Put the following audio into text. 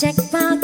check box.